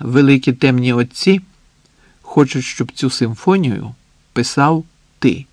великі темні отці хочуть, щоб цю симфонію писав ти.